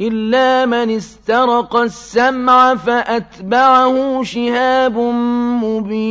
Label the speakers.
Speaker 1: إِلَّا مَنِ اسْتَرَقَ السَّمْعَ فَأَتْبَعَهُ شِهَابٌ مُّبِينٌ.